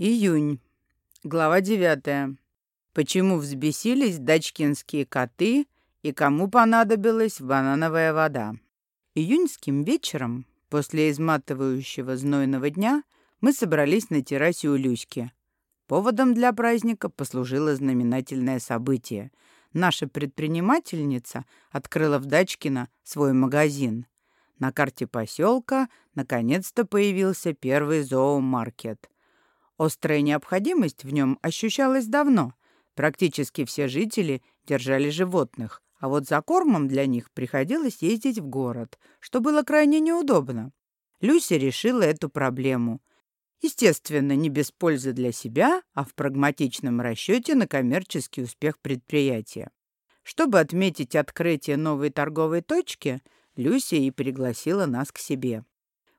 Июнь. Глава 9. Почему взбесились дачкинские коты и кому понадобилась банановая вода? Июньским вечером, после изматывающего знойного дня, мы собрались на террасе у Люськи. Поводом для праздника послужило знаменательное событие. Наша предпринимательница открыла в Дачкино свой магазин. На карте поселка наконец-то появился первый зоомаркет – Острая необходимость в нем ощущалась давно. Практически все жители держали животных, а вот за кормом для них приходилось ездить в город, что было крайне неудобно. Люся решила эту проблему. Естественно, не без пользы для себя, а в прагматичном расчете на коммерческий успех предприятия. Чтобы отметить открытие новой торговой точки, Люся и пригласила нас к себе.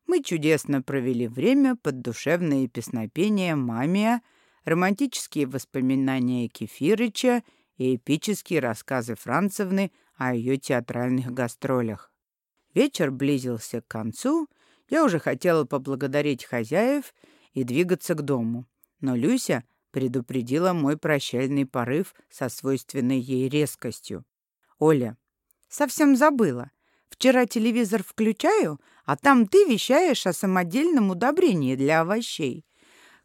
Мы чудесно провели время под душевные песнопения «Мамия», романтические воспоминания Кефирыча и эпические рассказы Францевны о ее театральных гастролях. Вечер близился к концу, я уже хотела поблагодарить хозяев и двигаться к дому, но Люся предупредила мой прощальный порыв со свойственной ей резкостью. «Оля, совсем забыла. Вчера телевизор включаю, а там ты вещаешь о самодельном удобрении для овощей.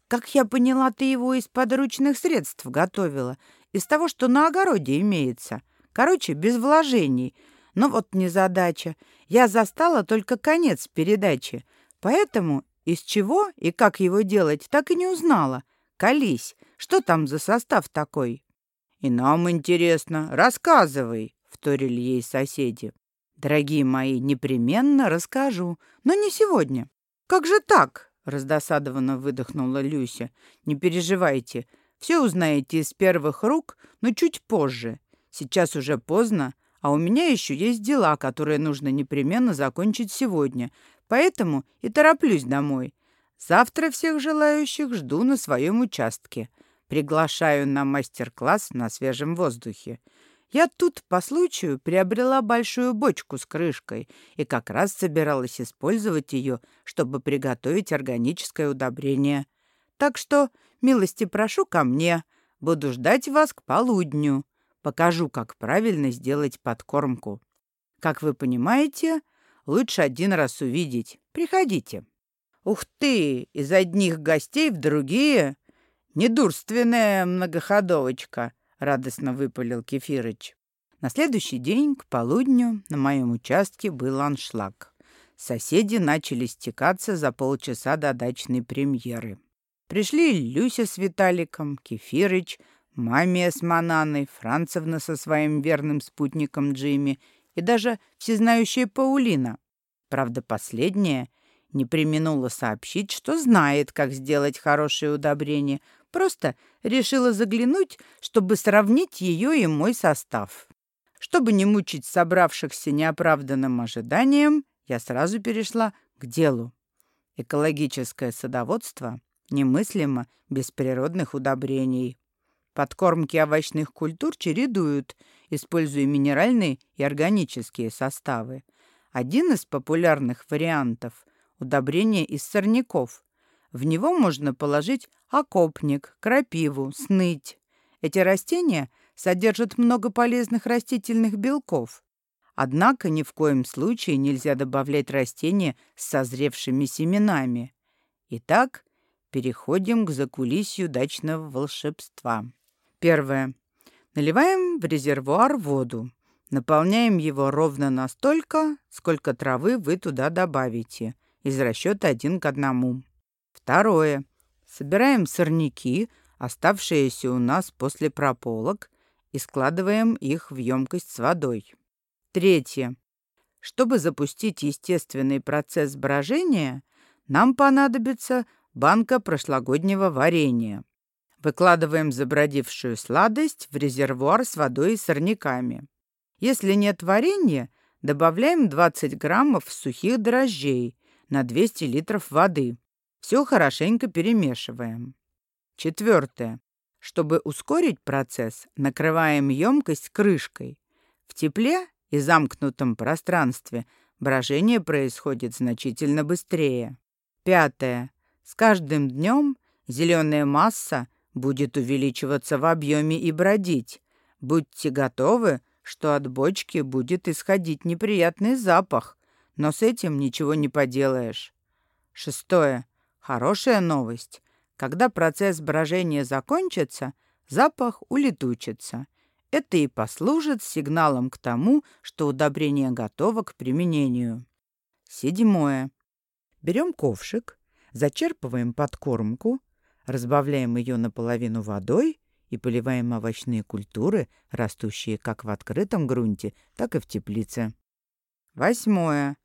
Как я поняла, ты его из подручных средств готовила, из того, что на огороде имеется. Короче, без вложений. Но вот незадача. Я застала только конец передачи. Поэтому из чего и как его делать, так и не узнала. Колись, что там за состав такой? И нам интересно. Рассказывай, вторили ей соседи. Дорогие мои, непременно расскажу, но не сегодня. Как же так? Раздосадованно выдохнула Люся. Не переживайте, все узнаете из первых рук, но чуть позже. Сейчас уже поздно, а у меня еще есть дела, которые нужно непременно закончить сегодня, поэтому и тороплюсь домой. Завтра всех желающих жду на своем участке. Приглашаю на мастер-класс на свежем воздухе. Я тут по случаю приобрела большую бочку с крышкой и как раз собиралась использовать ее, чтобы приготовить органическое удобрение. Так что милости прошу ко мне. Буду ждать вас к полудню. Покажу, как правильно сделать подкормку. Как вы понимаете, лучше один раз увидеть. Приходите. Ух ты, из одних гостей в другие. Недурственная многоходовочка —— радостно выпалил Кефирыч. На следующий день, к полудню, на моем участке был аншлаг. Соседи начали стекаться за полчаса до дачной премьеры. Пришли Люся с Виталиком, Кефирыч, Мамия с Мананой, Францевна со своим верным спутником Джимми и даже всезнающая Паулина. Правда, последняя не применула сообщить, что знает, как сделать хорошее удобрение, Просто решила заглянуть, чтобы сравнить ее и мой состав. Чтобы не мучить собравшихся неоправданным ожиданием, я сразу перешла к делу. Экологическое садоводство немыслимо без природных удобрений. Подкормки овощных культур чередуют, используя минеральные и органические составы. Один из популярных вариантов – удобрение из сорняков, в него можно положить окопник, крапиву, сныть. Эти растения содержат много полезных растительных белков. Однако ни в коем случае нельзя добавлять растения с созревшими семенами. Итак, переходим к закулисью дачного волшебства. Первое. Наливаем в резервуар воду. Наполняем его ровно настолько, сколько травы вы туда добавите, из расчета один к одному. Второе. Собираем сорняки, оставшиеся у нас после прополок, и складываем их в емкость с водой. Третье. Чтобы запустить естественный процесс брожения, нам понадобится банка прошлогоднего варенья. Выкладываем забродившую сладость в резервуар с водой и сорняками. Если нет варенья, добавляем 20 граммов сухих дрожжей на 200 литров воды. Все хорошенько перемешиваем. Четвертое. Чтобы ускорить процесс, накрываем емкость крышкой. В тепле и замкнутом пространстве брожение происходит значительно быстрее. Пятое. С каждым днем Зеленая масса будет увеличиваться в объеме и бродить. Будьте готовы, что от бочки будет исходить неприятный запах, но с этим ничего не поделаешь. Шестое. Хорошая новость. Когда процесс брожения закончится, запах улетучится. Это и послужит сигналом к тому, что удобрение готово к применению. Седьмое. Берем ковшик, зачерпываем подкормку, разбавляем ее наполовину водой и поливаем овощные культуры, растущие как в открытом грунте, так и в теплице. Восьмое.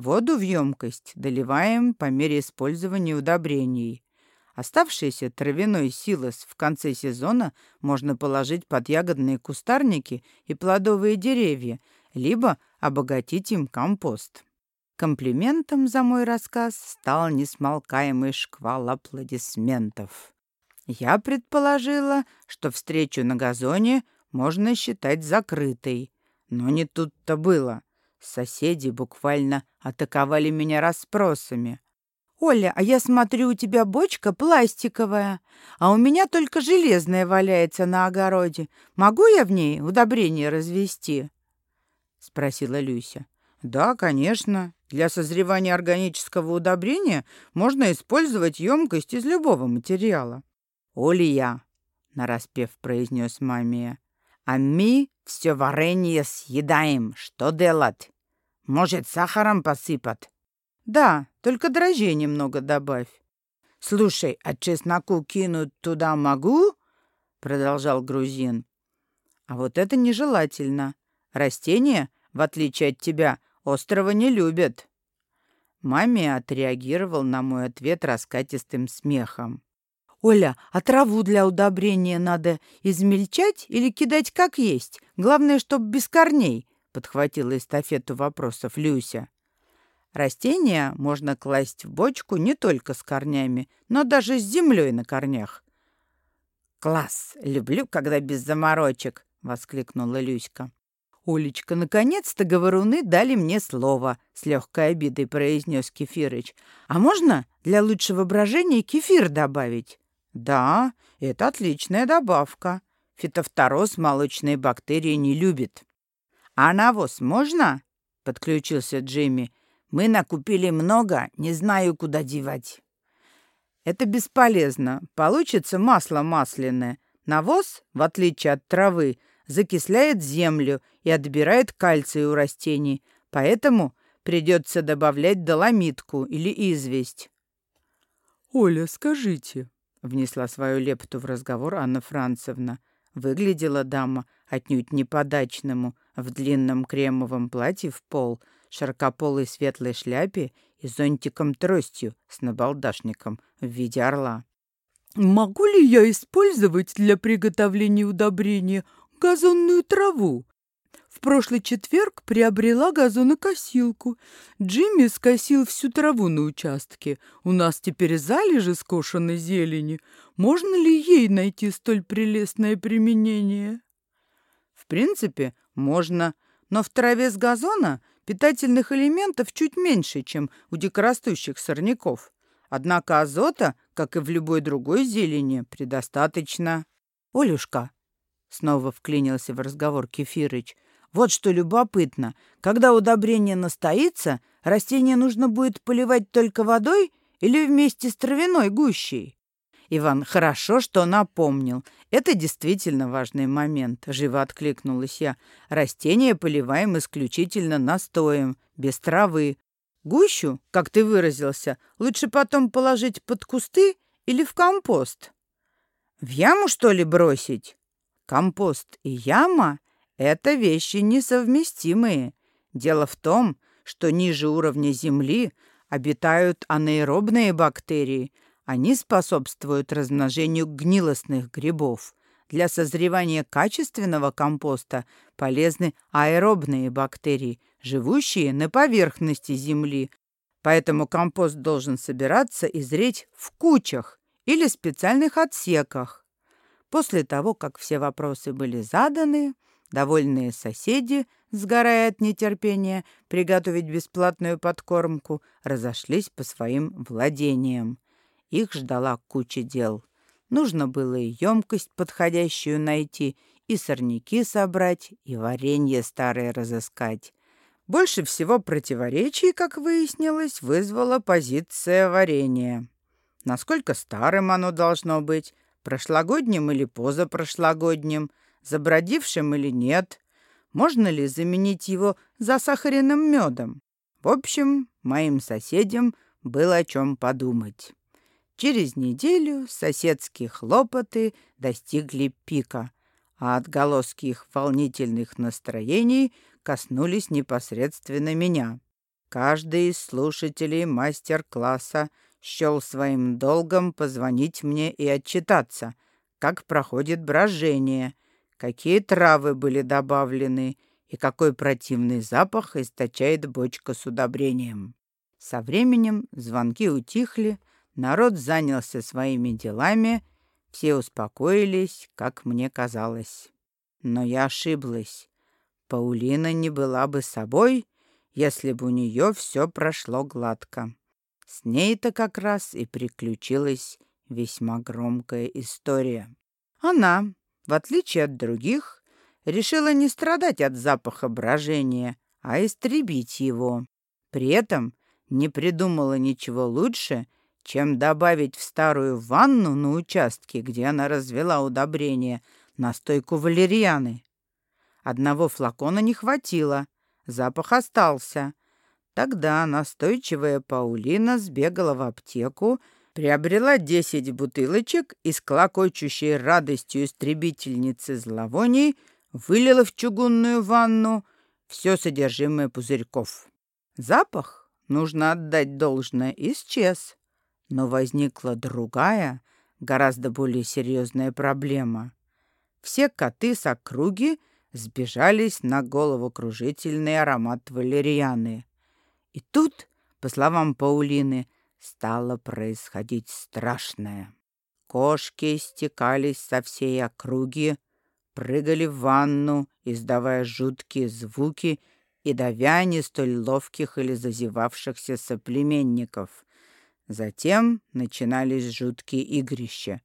Воду в емкость доливаем по мере использования удобрений. Оставшийся травяной силос в конце сезона можно положить под ягодные кустарники и плодовые деревья, либо обогатить им компост. Комплиментом за мой рассказ стал несмолкаемый шквал аплодисментов. Я предположила, что встречу на газоне можно считать закрытой. Но не тут-то было. Соседи буквально атаковали меня расспросами. «Оля, а я смотрю, у тебя бочка пластиковая, а у меня только железная валяется на огороде. Могу я в ней удобрение развести?» — спросила Люся. «Да, конечно. Для созревания органического удобрения можно использовать емкость из любого материала. «Олья», — нараспев произнес мамия, «а мы все варенье съедаем. Что делать? Может, сахаром посыпать?» «Да, только дрожжей немного добавь». «Слушай, а чесноку кинуть туда могу?» — продолжал грузин. «А вот это нежелательно. Растения, в отличие от тебя, — Острова не любят». Маме отреагировал на мой ответ раскатистым смехом. «Оля, а траву для удобрения надо измельчать или кидать как есть? Главное, чтоб без корней», — подхватила эстафету вопросов Люся. Растения можно класть в бочку не только с корнями, но даже с землей на корнях. «Класс! Люблю, когда без заморочек!» — воскликнула Люська. «Олечка, наконец-то говоруны дали мне слово», — с легкой обидой произнес Кефирыч. «А можно для лучшего брожения кефир добавить?» «Да, это отличная добавка. Фитофтороз молочные бактерии не любит». «А навоз можно?» — подключился Джимми. «Мы накупили много, не знаю, куда девать». «Это бесполезно. Получится масло масляное. Навоз, в отличие от травы, — закисляет землю и отбирает кальций у растений, поэтому придется добавлять доломитку или известь. «Оля, скажите», — внесла свою лепту в разговор Анна Францевна. Выглядела дама отнюдь не в длинном кремовом платье в пол, широкополой светлой шляпе и зонтиком-тростью с набалдашником в виде орла. «Могу ли я использовать для приготовления удобрения газонную траву. В прошлый четверг приобрела газонокосилку. Джимми скосил всю траву на участке. У нас теперь залежи скошенной зелени. Можно ли ей найти столь прелестное применение? В принципе, можно, но в траве с газона питательных элементов чуть меньше, чем у дикорастущих сорняков. Однако азота, как и в любой другой зелени, предостаточно. Олюшка, Снова вклинился в разговор Кефирыч. Вот что любопытно. Когда удобрение настоится, растение нужно будет поливать только водой или вместе с травяной гущей? Иван, хорошо, что напомнил. Это действительно важный момент, живо откликнулась я. Растения поливаем исключительно настоем, без травы. Гущу, как ты выразился, лучше потом положить под кусты или в компост. В яму, что ли, бросить? Компост и яма — это вещи несовместимые. Дело в том, что ниже уровня земли обитают анаэробные бактерии. Они способствуют размножению гнилостных грибов. Для созревания качественного компоста полезны аэробные бактерии, живущие на поверхности земли. Поэтому компост должен собираться и зреть в кучах или специальных отсеках. После того, как все вопросы были заданы, довольные соседи, сгорая от нетерпения приготовить бесплатную подкормку, разошлись по своим владениям. Их ждала куча дел. Нужно было и емкость подходящую найти, и сорняки собрать, и варенье старое разыскать. Больше всего противоречий, как выяснилось, вызвала позиция варенья. Насколько старым оно должно быть, прошлогодним или позапрошлогодним, забродившим или нет, можно ли заменить его засахаренным медом. В общем, моим соседям было о чем подумать. Через неделю соседские хлопоты достигли пика, а отголоски их волнительных настроений коснулись непосредственно меня. Каждый из слушателей мастер-класса счел своим долгом позвонить мне и отчитаться, как проходит брожение, какие травы были добавлены и какой противный запах источает бочка с удобрением. Со временем звонки утихли, Народ занялся своими делами, все успокоились, как мне казалось. Но я ошиблась. Паулина не была бы собой, если бы у нее все прошло гладко. С ней-то как раз и приключилась весьма громкая история. Она, в отличие от других, решила не страдать от запаха брожения, а истребить его. При этом не придумала ничего лучше, чем добавить в старую ванну на участке, где она развела удобрение, настойку валерьяны. Одного флакона не хватило, запах остался. Тогда настойчивая Паулина сбегала в аптеку, приобрела десять бутылочек и с клокочущей радостью истребительницы зловоний вылила в чугунную ванну все содержимое пузырьков. Запах, нужно отдать должное, исчез. Но возникла другая, гораздо более серьезная проблема. Все коты с округи сбежались на головокружительный аромат валерьяны. И тут, по словам Паулины, стало происходить страшное. Кошки стекались со всей округи, прыгали в ванну, издавая жуткие звуки и давя не столь ловких или зазевавшихся соплеменников. Затем начинались жуткие игрища.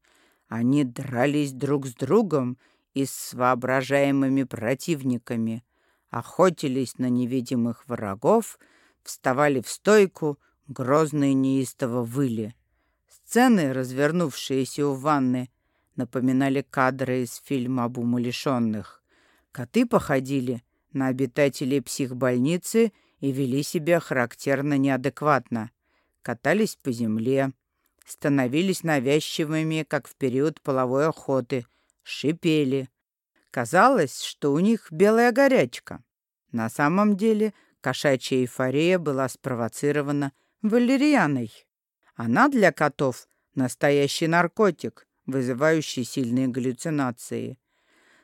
Они дрались друг с другом и с воображаемыми противниками, охотились на невидимых врагов, вставали в стойку, грозные неистово выли. Сцены, развернувшиеся у ванны, напоминали кадры из фильма об умалишенных. Коты походили на обитателей психбольницы и вели себя характерно неадекватно катались по земле, становились навязчивыми, как в период половой охоты, шипели. Казалось, что у них белая горячка. На самом деле кошачья эйфория была спровоцирована валерианой. Она для котов — настоящий наркотик, вызывающий сильные галлюцинации.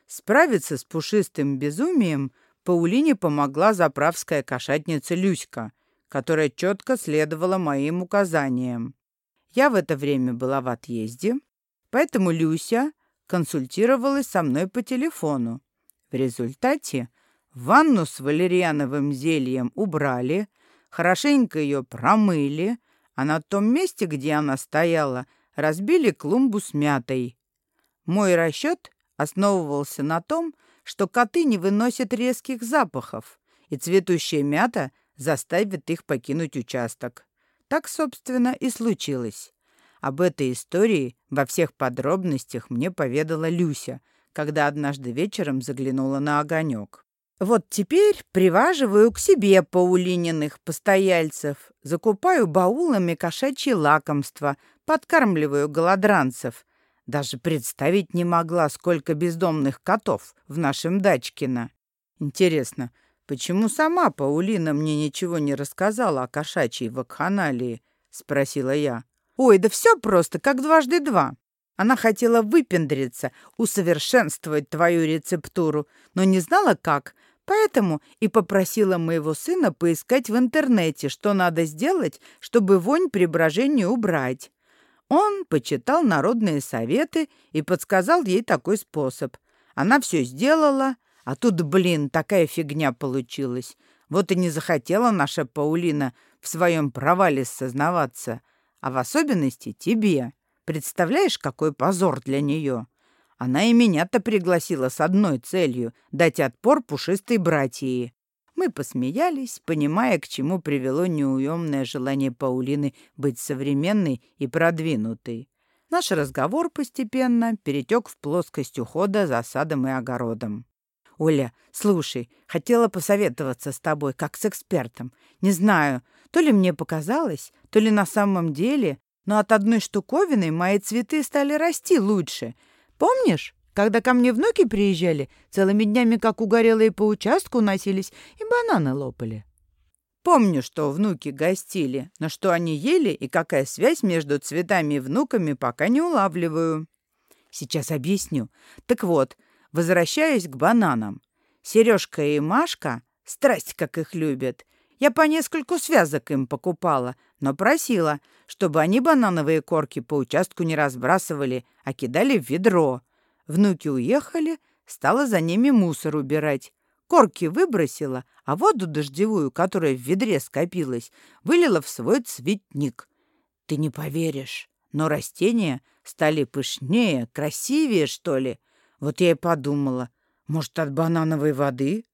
Справиться с пушистым безумием Паулине помогла заправская кошатница Люська — которая четко следовала моим указаниям. Я в это время была в отъезде, поэтому Люся консультировалась со мной по телефону. В результате ванну с валериановым зельем убрали, хорошенько ее промыли, а на том месте, где она стояла, разбили клумбу с мятой. Мой расчет основывался на том, что коты не выносят резких запахов, и цветущая мята заставит их покинуть участок. Так, собственно, и случилось. Об этой истории во всех подробностях мне поведала Люся, когда однажды вечером заглянула на огонек. Вот теперь приваживаю к себе паулининых постояльцев, закупаю баулами кошачьи лакомства, подкармливаю голодранцев. Даже представить не могла, сколько бездомных котов в нашем Дачкино. Интересно, «Почему сама Паулина мне ничего не рассказала о кошачьей вакханалии?» — спросила я. «Ой, да все просто, как дважды два. Она хотела выпендриться, усовершенствовать твою рецептуру, но не знала как, поэтому и попросила моего сына поискать в интернете, что надо сделать, чтобы вонь при убрать. Он почитал народные советы и подсказал ей такой способ. Она все сделала, а тут, блин, такая фигня получилась. Вот и не захотела наша Паулина в своем провале сознаваться. а в особенности тебе. Представляешь, какой позор для нее? Она и меня-то пригласила с одной целью — дать отпор пушистой братьи. Мы посмеялись, понимая, к чему привело неуемное желание Паулины быть современной и продвинутой. Наш разговор постепенно перетек в плоскость ухода за садом и огородом. «Оля, слушай, хотела посоветоваться с тобой, как с экспертом. Не знаю, то ли мне показалось, то ли на самом деле, но от одной штуковины мои цветы стали расти лучше. Помнишь, когда ко мне внуки приезжали, целыми днями, как угорелые по участку носились и бананы лопали?» Помню, что внуки гостили, но что они ели и какая связь между цветами и внуками, пока не улавливаю. Сейчас объясню. Так вот, возвращаюсь к бананам. Сережка и Машка, страсть как их любят, я по нескольку связок им покупала, но просила, чтобы они банановые корки по участку не разбрасывали, а кидали в ведро. Внуки уехали, стала за ними мусор убирать. Корки выбросила, а воду дождевую, которая в ведре скопилась, вылила в свой цветник. Ты не поверишь, но растения стали пышнее, красивее, что ли. Вот я и подумала, может, от банановой воды?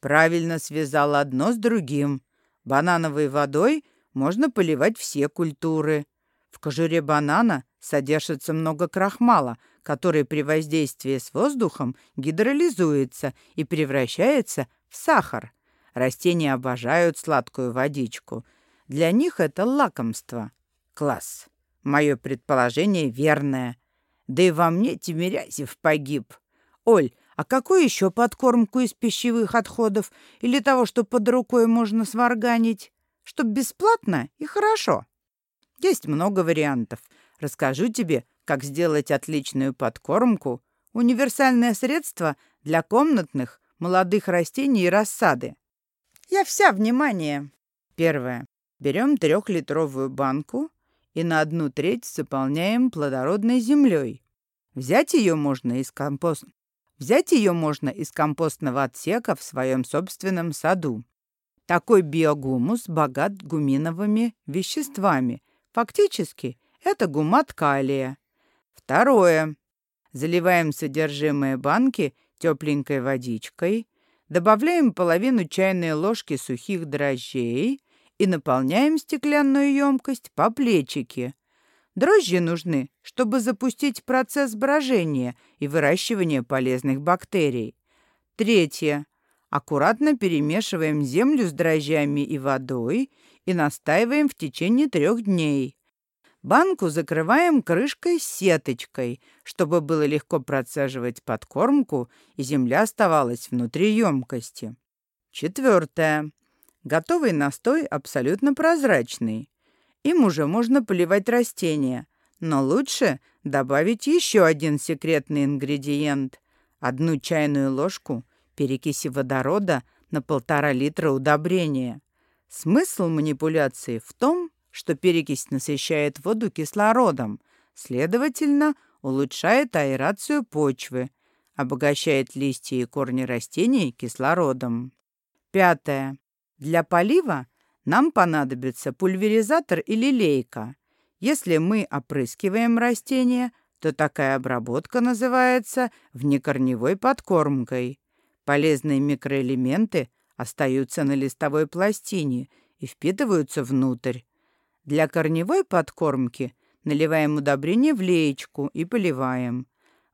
Правильно связал одно с другим. Банановой водой можно поливать все культуры. В кожуре банана содержится много крахмала, который при воздействии с воздухом гидролизуется и превращается в сахар. Растения обожают сладкую водичку. Для них это лакомство. Класс. Мое предположение верное. Да и во мне Тимирязев погиб. Оль, а какую еще подкормку из пищевых отходов или того, что под рукой можно сварганить? Чтоб бесплатно и хорошо. Есть много вариантов. Расскажу тебе, как сделать отличную подкормку, универсальное средство для комнатных, молодых растений и рассады. Я вся внимание. Первое. Берем трехлитровую банку и на одну треть заполняем плодородной землей. Взять ее можно из компост... Взять ее можно из компостного отсека в своем собственном саду. Такой биогумус богат гуминовыми веществами. Фактически, это гумат калия. Второе. Заливаем содержимое банки тепленькой водичкой, добавляем половину чайной ложки сухих дрожжей и наполняем стеклянную емкость по плечике. Дрожжи нужны, чтобы запустить процесс брожения и выращивания полезных бактерий. Третье. Аккуратно перемешиваем землю с дрожжами и водой и настаиваем в течение трех дней. Банку закрываем крышкой-сеточкой, чтобы было легко процеживать подкормку, и земля оставалась внутри емкости. Четвертое. Готовый настой абсолютно прозрачный. Им уже можно поливать растения, но лучше добавить еще один секретный ингредиент – одну чайную ложку перекиси водорода на полтора литра удобрения. Смысл манипуляции в том, что перекись насыщает воду кислородом, следовательно, улучшает аэрацию почвы, обогащает листья и корни растений кислородом. Пятое. Для полива нам понадобится пульверизатор или лейка. Если мы опрыскиваем растения, то такая обработка называется внекорневой подкормкой. Полезные микроэлементы остаются на листовой пластине и впитываются внутрь. Для корневой подкормки наливаем удобрение в леечку и поливаем.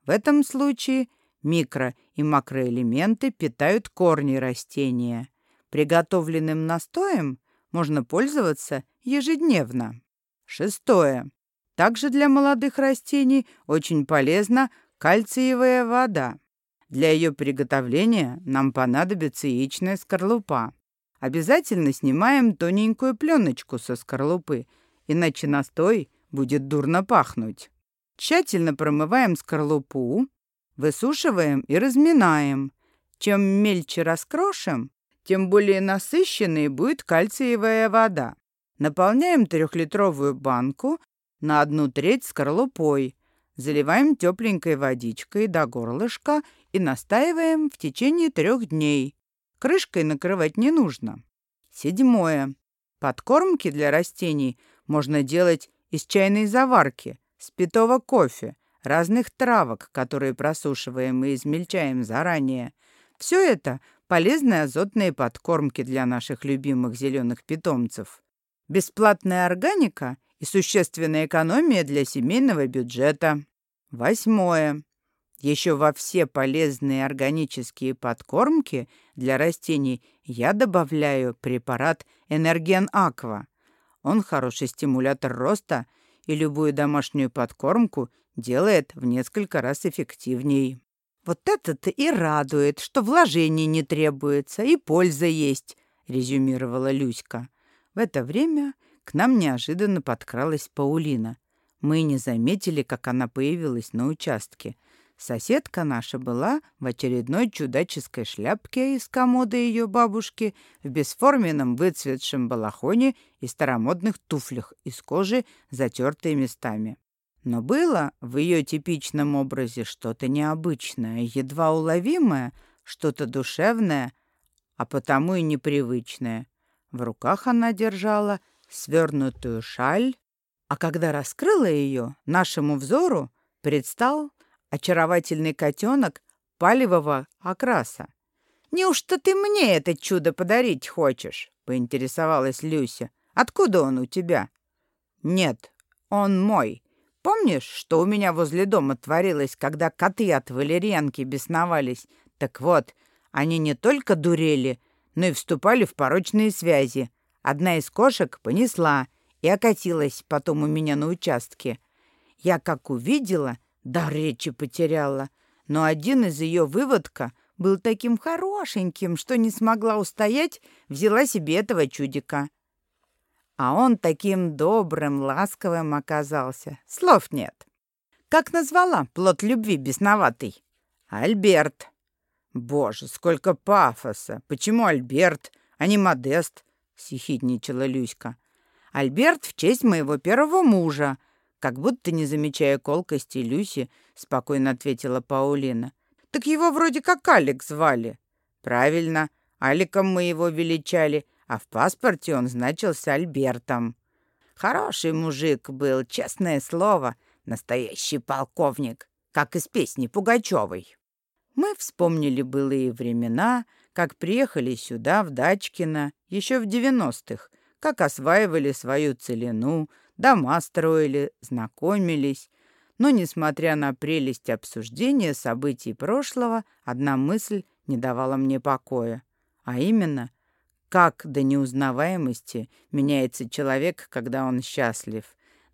В этом случае микро- и макроэлементы питают корни растения. Приготовленным настоем можно пользоваться ежедневно. Шестое. Также для молодых растений очень полезна кальциевая вода. Для ее приготовления нам понадобится яичная скорлупа. Обязательно снимаем тоненькую пленочку со скорлупы, иначе настой будет дурно пахнуть. Тщательно промываем скорлупу, высушиваем и разминаем. Чем мельче раскрошим, тем более насыщенной будет кальциевая вода. Наполняем трехлитровую банку на одну треть скорлупой, заливаем тепленькой водичкой до горлышка и настаиваем в течение трех дней. Крышкой накрывать не нужно. Седьмое. Подкормки для растений можно делать из чайной заварки, спитого кофе, разных травок, которые просушиваем и измельчаем заранее. Все это полезные азотные подкормки для наших любимых зеленых питомцев. Бесплатная органика и существенная экономия для семейного бюджета. Восьмое. Еще во все полезные органические подкормки для растений я добавляю препарат Энерген Аква. Он хороший стимулятор роста и любую домашнюю подкормку делает в несколько раз эффективней. «Вот это-то и радует, что вложений не требуется и польза есть», — резюмировала Люська. В это время к нам неожиданно подкралась Паулина. Мы не заметили, как она появилась на участке — Соседка наша была в очередной чудаческой шляпке из комода ее бабушки, в бесформенном выцветшем балахоне и старомодных туфлях из кожи, затертые местами. Но было в ее типичном образе что-то необычное, едва уловимое, что-то душевное, а потому и непривычное. В руках она держала свернутую шаль, а когда раскрыла ее, нашему взору предстал очаровательный котенок палевого окраса. «Неужто ты мне это чудо подарить хочешь?» — поинтересовалась Люся. «Откуда он у тебя?» «Нет, он мой. Помнишь, что у меня возле дома творилось, когда коты от валерьянки бесновались? Так вот, они не только дурели, но и вступали в порочные связи. Одна из кошек понесла и окатилась потом у меня на участке. Я как увидела — да речи потеряла. Но один из ее выводка был таким хорошеньким, что не смогла устоять, взяла себе этого чудика. А он таким добрым, ласковым оказался. Слов нет. Как назвала плод любви бесноватый? Альберт. Боже, сколько пафоса! Почему Альберт, а не Модест? Сихидничала Люська. Альберт в честь моего первого мужа — как будто не замечая колкости Люси, спокойно ответила Паулина. «Так его вроде как Алик звали». «Правильно, Аликом мы его величали, а в паспорте он значился Альбертом». Хороший мужик был, честное слово, настоящий полковник, как из песни Пугачевой. Мы вспомнили былые времена, как приехали сюда, в Дачкино, еще в девяностых, как осваивали свою целину, дома строили, знакомились. Но, несмотря на прелесть обсуждения событий прошлого, одна мысль не давала мне покоя. А именно, как до неузнаваемости меняется человек, когда он счастлив.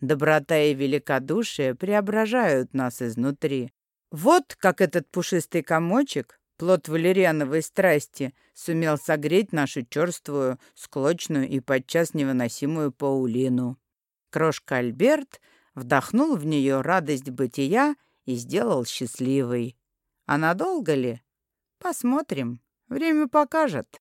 Доброта и великодушие преображают нас изнутри. Вот как этот пушистый комочек, плод валериановой страсти, сумел согреть нашу черствую, склочную и подчас невыносимую Паулину. Крошка Альберт вдохнул в нее радость бытия и сделал счастливой. А надолго ли? Посмотрим. Время покажет.